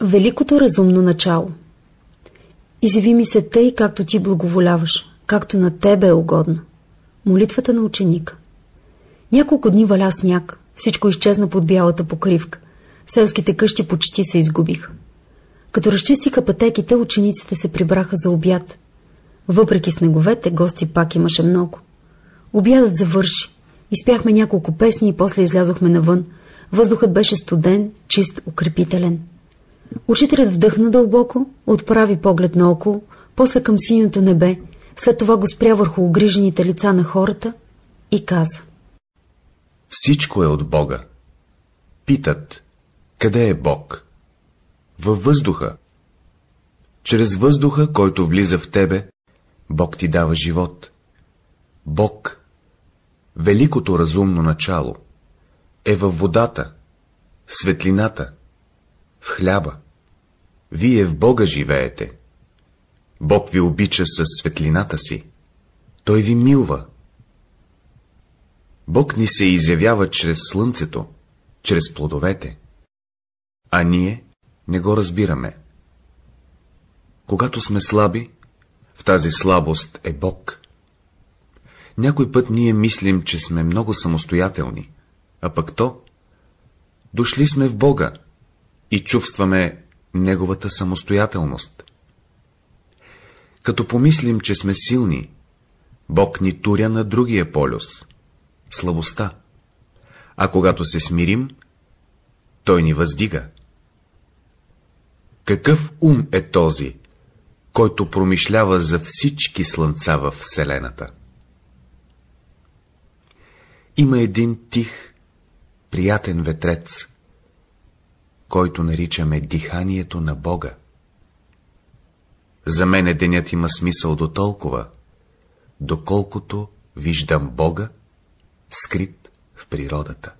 Великото разумно начало Изяви ми се тъй, както ти благоволяваш, както на тебе е угодно. Молитвата на ученика Няколко дни валя сняг, всичко изчезна под бялата покривка. Селските къщи почти се изгубиха. Като разчистиха пътеките, учениците се прибраха за обяд. Въпреки снеговете, гости пак имаше много. Обядът завърши. Изпяхме няколко песни и после излязохме навън. Въздухът беше студен, чист, укрепителен. Учителят вдъхна дълбоко, отправи поглед наоколо, после към синьото небе, след това го спря върху огрижените лица на хората и каза. Всичко е от Бога. Питат, къде е Бог? Във въздуха. Чрез въздуха, който влиза в тебе, Бог ти дава живот. Бог, великото разумно начало, е във водата, светлината, хляба. Вие в Бога живеете. Бог ви обича с светлината си. Той ви милва. Бог ни се изявява чрез слънцето, чрез плодовете. А ние не го разбираме. Когато сме слаби, в тази слабост е Бог. Някой път ние мислим, че сме много самостоятелни, а пък то, дошли сме в Бога и чувстваме Неговата самостоятелност. Като помислим, че сме силни, Бог ни туря на другия полюс — слабостта. А когато се смирим, Той ни въздига. Какъв ум е този, който промишлява за всички слънца в Вселената? Има един тих, приятен ветрец, който наричаме диханието на Бога. За мене денят има смисъл до толкова, доколкото виждам Бога, скрит в природата.